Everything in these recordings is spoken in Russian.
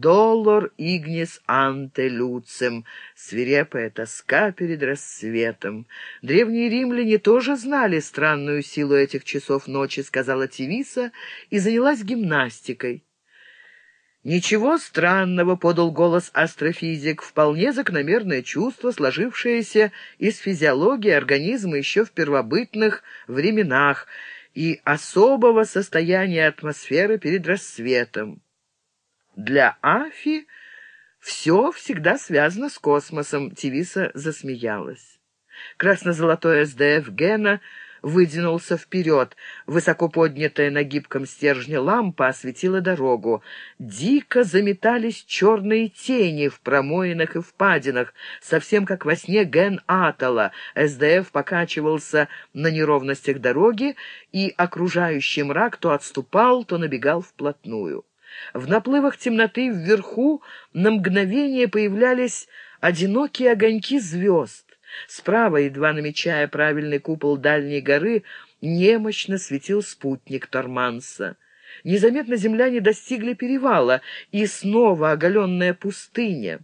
«Доллар игнис анте люцем» — свирепая тоска перед рассветом. Древние римляне тоже знали странную силу этих часов ночи, сказала Тивиса, и занялась гимнастикой. «Ничего странного», — подал голос астрофизик, — «вполне закономерное чувство, сложившееся из физиологии организма еще в первобытных временах и особого состояния атмосферы перед рассветом. Для Афи все всегда связано с космосом», — Тивиса засмеялась. Красно-золотой СДФ Гена — выдвинулся вперед. Высоко поднятая на гибком стержне лампа осветила дорогу. Дико заметались черные тени в промоинах и впадинах, совсем как во сне Ген Атала. СДФ покачивался на неровностях дороги, и окружающий мрак то отступал, то набегал вплотную. В наплывах темноты вверху на мгновение появлялись одинокие огоньки звезд. Справа, едва намечая правильный купол дальней горы, немощно светил спутник Торманса. Незаметно земляне достигли перевала, и снова оголенная пустыня.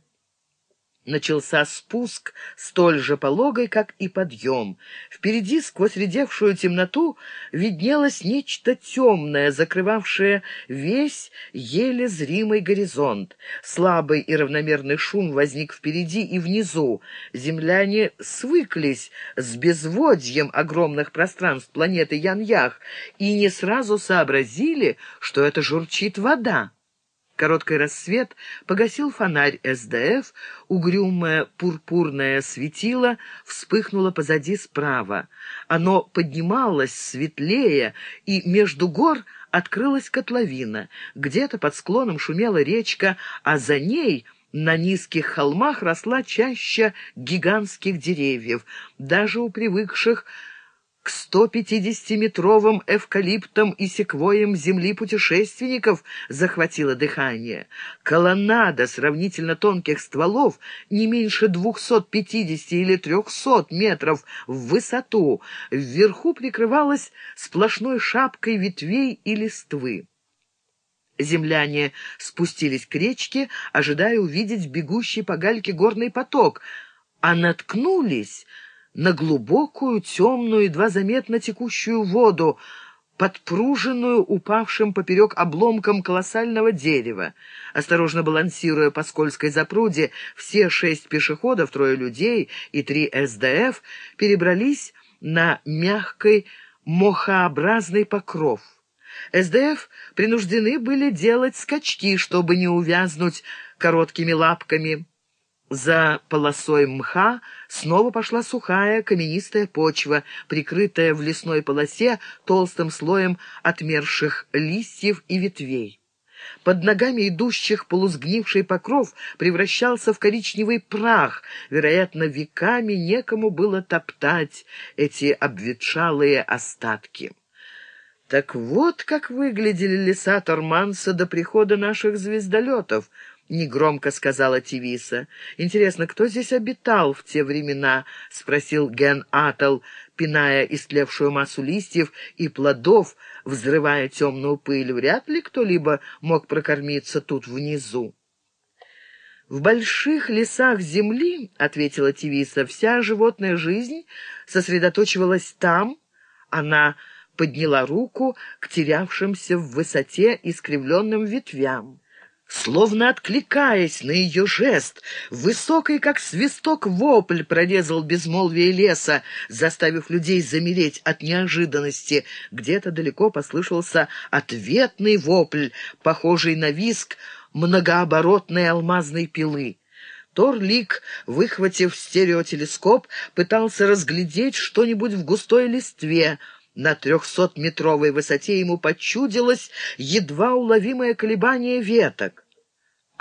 Начался спуск, столь же пологой, как и подъем. Впереди, сквозь редевшую темноту, виднелось нечто темное, закрывавшее весь еле зримый горизонт. Слабый и равномерный шум возник впереди и внизу. Земляне свыклись с безводьем огромных пространств планеты Яньях и не сразу сообразили, что это журчит вода. Короткий рассвет погасил фонарь СДФ, угрюмое пурпурное светило вспыхнуло позади справа. Оно поднималось светлее, и между гор открылась котловина. Где-то под склоном шумела речка, а за ней... На низких холмах росла чаща гигантских деревьев. Даже у привыкших к 150-метровым эвкалиптам и секвоям земли путешественников захватило дыхание. Колоннада сравнительно тонких стволов не меньше 250 или 300 метров в высоту, вверху прикрывалась сплошной шапкой ветвей и листвы. Земляне спустились к речке, ожидая увидеть бегущий по гальке горный поток, а наткнулись на глубокую, темную, едва заметно текущую воду, подпруженную упавшим поперек обломком колоссального дерева. Осторожно балансируя по скользкой запруде, все шесть пешеходов, трое людей и три СДФ перебрались на мягкий мохообразный покров. СДФ принуждены были делать скачки, чтобы не увязнуть короткими лапками. За полосой мха снова пошла сухая каменистая почва, прикрытая в лесной полосе толстым слоем отмерших листьев и ветвей. Под ногами идущих полусгнивший покров превращался в коричневый прах. Вероятно, веками некому было топтать эти обветшалые остатки. Так вот, как выглядели леса Торманса до прихода наших звездолетов —— негромко сказала Тивиса. «Интересно, кто здесь обитал в те времена?» — спросил Ген Атл, пиная истлевшую массу листьев и плодов, взрывая темную пыль. Вряд ли кто-либо мог прокормиться тут внизу. «В больших лесах земли, — ответила Тивиса, — вся животная жизнь сосредоточивалась там. Она подняла руку к терявшимся в высоте искривленным ветвям. Словно откликаясь на ее жест, высокий, как свисток, вопль прорезал безмолвие леса, заставив людей замереть от неожиданности. Где-то далеко послышался ответный вопль, похожий на виск многооборотной алмазной пилы. Торлик, выхватив стереотелескоп, пытался разглядеть что-нибудь в густой листве — на трехсотметровой высоте ему почудилось едва уловимое колебание веток.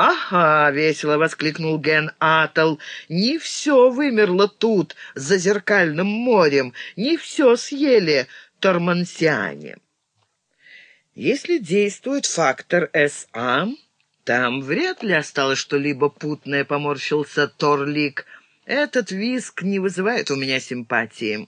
«Ага!» — весело воскликнул Ген Атл. «Не все вымерло тут, за зеркальным морем, не все съели тормансиане». Если действует фактор СА, там вряд ли осталось что-либо путное, поморщился Торлик. Этот виск не вызывает у меня симпатии.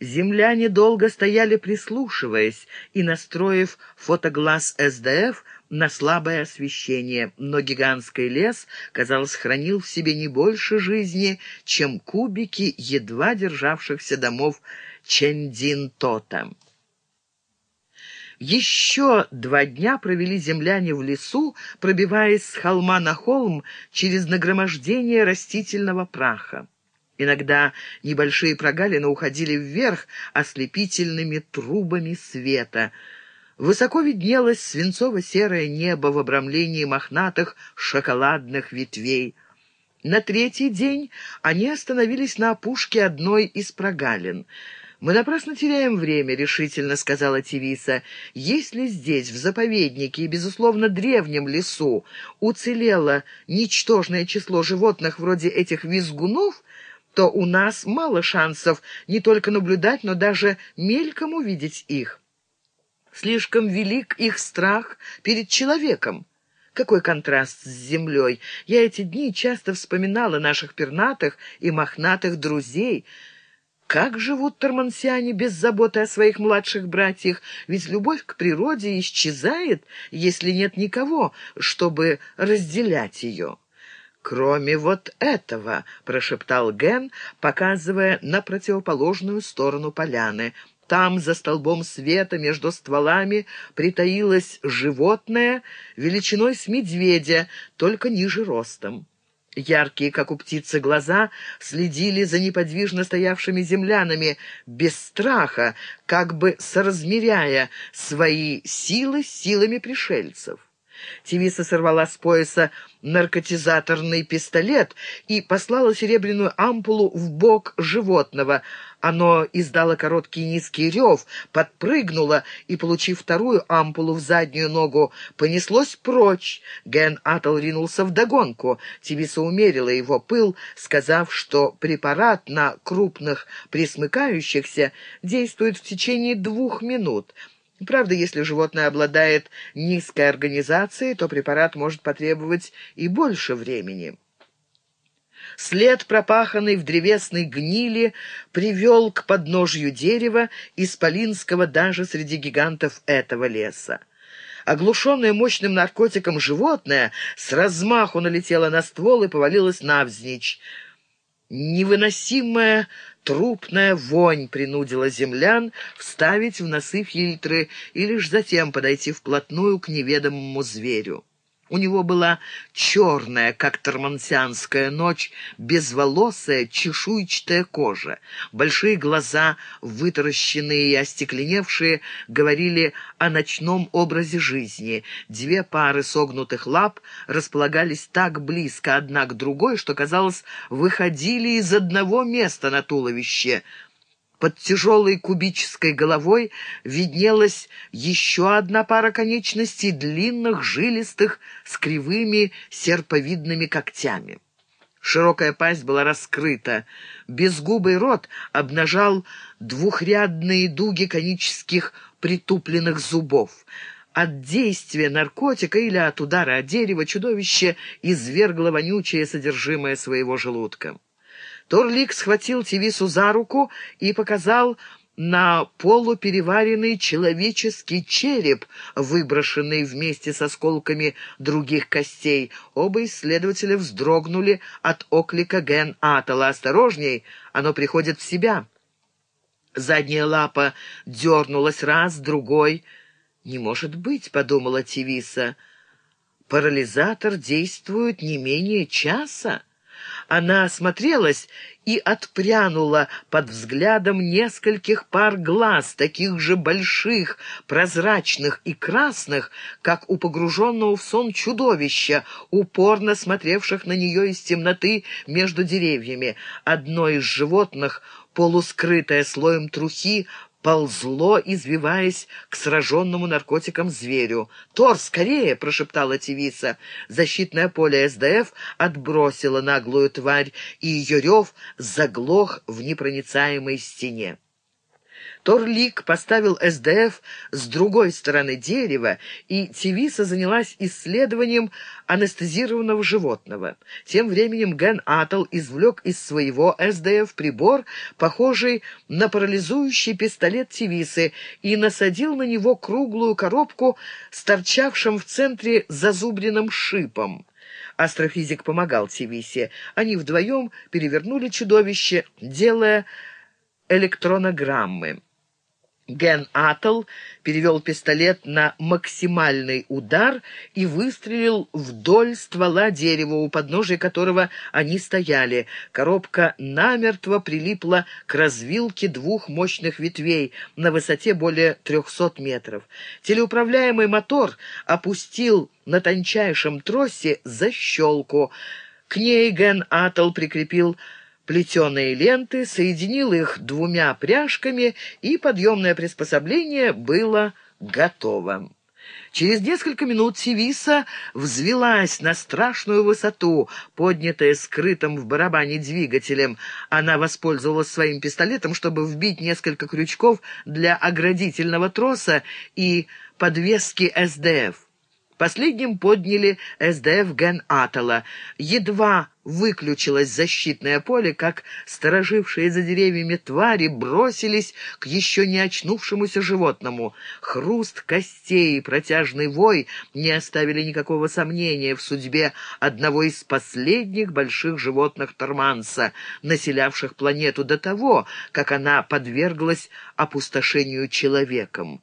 Земляне долго стояли, прислушиваясь, и, настроив фотоглаз СДФ, на слабое освещение, но гигантский лес, казалось, хранил в себе не больше жизни, чем кубики едва державшихся домов Чендин-Тота. Еще два дня провели земляне в лесу, пробиваясь с холма на холм через нагромождение растительного праха. Иногда небольшие прогалины уходили вверх ослепительными трубами света. Высоко виднелось свинцово-серое небо в обрамлении мохнатых шоколадных ветвей. На третий день они остановились на опушке одной из прогалин — «Мы напрасно теряем время», — решительно сказала Тивиса. «Если здесь, в заповеднике и, безусловно, древнем лесу, уцелело ничтожное число животных вроде этих визгунов, то у нас мало шансов не только наблюдать, но даже мельком увидеть их. Слишком велик их страх перед человеком». Какой контраст с землей! Я эти дни часто вспоминала наших пернатых и мохнатых друзей — как живут тормансиане без заботы о своих младших братьях? Ведь любовь к природе исчезает, если нет никого, чтобы разделять ее. «Кроме вот этого», — прошептал Ген, показывая на противоположную сторону поляны. Там, за столбом света, между стволами, притаилось животное величиной с медведя, только ниже ростом. Яркие, как у птицы, глаза следили за неподвижно стоявшими землянами, без страха, как бы соразмеряя свои силы с силами пришельцев. Тивиса сорвала с пояса наркотизаторный пистолет и послала серебряную ампулу в бок животного. Оно издало короткий низкий рев, подпрыгнуло и, получив вторую ампулу в заднюю ногу, понеслось прочь. Ген Атл ринулся вдогонку. Тивиса умерила его пыл, сказав, что препарат на крупных присмыкающихся действует в течение двух минут — Правда, если животное обладает низкой организацией, то препарат может потребовать и больше времени. След, пропаханный в древесной гнили, привел к подножью дерева, исполинского даже среди гигантов этого леса. Оглушенное мощным наркотиком животное с размаху налетело на ствол и повалилось навзничь. Невыносимая трупная вонь принудила землян вставить в носы фильтры и лишь затем подойти вплотную к неведомому зверю. У него была черная, как тормансианская ночь, безволосая, чешуйчатая кожа. Большие глаза, вытаращенные и остекленевшие, говорили о ночном образе жизни. Две пары согнутых лап располагались так близко одна к другой, что, казалось, выходили из одного места на туловище — под тяжелой кубической головой виднелась еще одна пара конечностей, длинных, жилистых, с кривыми серповидными когтями. Широкая пасть была раскрыта. Безгубый рот обнажал двухрядные дуги конических притупленных зубов. От действия наркотика или от удара о дерево чудовище извергло вонючее содержимое своего желудка. Торлик схватил Тивису за руку и показал на полупереваренный человеческий череп, выброшенный вместе с осколками других костей. Оба исследователя вздрогнули от оклика Ген Атала. «Осторожней, оно приходит в себя». Задняя лапа дернулась раз, другой. «Не может быть», — подумала Тивиса. «Парализатор действует не менее часа». Она осмотрелась и отпрянула под взглядом нескольких пар глаз, таких же больших, прозрачных и красных, как у погруженного в сон чудовища, упорно смотревших на нее из темноты между деревьями. Одно из животных, полускрытое слоем трухи, ползло, извиваясь к сраженному наркотиком зверю. «Тор, скорее!» — прошептала Тивиса. Защитное поле СДФ отбросило наглую тварь, и ее рев заглох в непроницаемой стене. Торлик поставил СДФ с другой стороны дерева, и Тивиса занялась исследованием анестезированного животного. Тем временем Ген Атл извлек из своего СДФ прибор, похожий на парализующий пистолет Тивисы, и насадил на него круглую коробку с торчавшим в центре зазубренным шипом. Астрофизик помогал Тивисе. Они вдвоем перевернули чудовище, делая электронограммы. Ген Атл перевел пистолет на максимальный удар и выстрелил вдоль ствола дерева, у подножия которого они стояли. Коробка намертво прилипла к развилке двух мощных ветвей на высоте более трехсот метров. Телеуправляемый мотор опустил на тончайшем тросе защелку. К ней Ген Атл прикрепил плетеные ленты, соединил их двумя пряжками, и подъемное приспособление было готово. Через несколько минут Сивиса взвелась на страшную высоту, поднятая скрытым в барабане двигателем. Она воспользовалась своим пистолетом, чтобы вбить несколько крючков для оградительного троса и подвески СДФ. Последним подняли СДФ Ген Атала. Едва выключилось защитное поле, как сторожившие за деревьями твари бросились к еще не очнувшемуся животному. Хруст костей и протяжный вой не оставили никакого сомнения в судьбе одного из последних больших животных Торманса, населявших планету до того, как она подверглась опустошению человеком.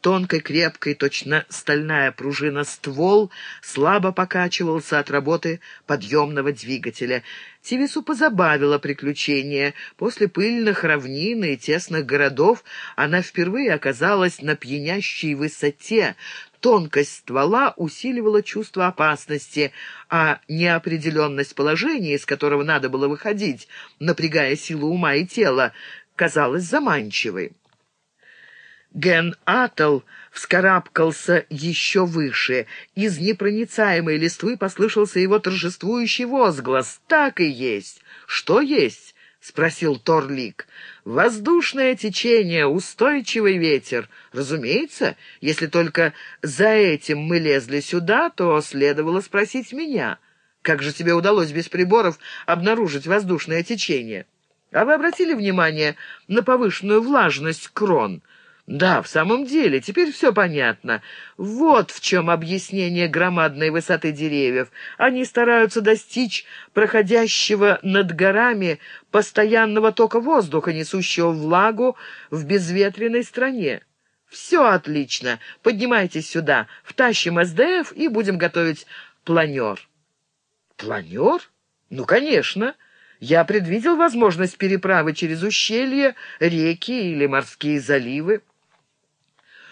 Тонкой, крепкой, точно стальная пружина ствол слабо покачивался от работы подъемного двигателя. Тивису позабавило приключение. После пыльных равнин и тесных городов она впервые оказалась на пьянящей высоте. Тонкость ствола усиливала чувство опасности, а неопределенность положения, из которого надо было выходить, напрягая силу ума и тела, казалась заманчивой. Ген Атл вскарабкался еще выше. Из непроницаемой листвы послышался его торжествующий возглас. «Так и есть!» «Что есть?» — спросил Торлик. «Воздушное течение, устойчивый ветер. Разумеется, если только за этим мы лезли сюда, то следовало спросить меня. Как же тебе удалось без приборов обнаружить воздушное течение? А вы обратили внимание на повышенную влажность крон?» Да, в самом деле, теперь все понятно. Вот в чем объяснение громадной высоты деревьев. Они стараются достичь проходящего над горами постоянного тока воздуха, несущего влагу в безветренной стране. Все отлично. Поднимайтесь сюда, втащим СДФ и будем готовить планер. Планер? Ну, конечно. Я предвидел возможность переправы через ущелья, реки или морские заливы.